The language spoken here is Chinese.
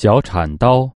小铲刀。